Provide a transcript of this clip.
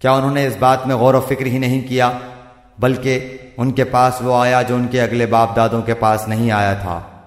क्या उन्होंने इस बात में गौर व फ़िक्र ही नहीं किया, बल्कि उनके पास वो आया जो उनके अगले बाप दादों के पास नहीं आया था।